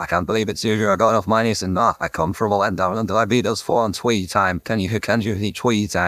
I can't believe it's you. I got enough money and nah, I come from a land down under I beat us four on tweet time. Can you can you tweet time?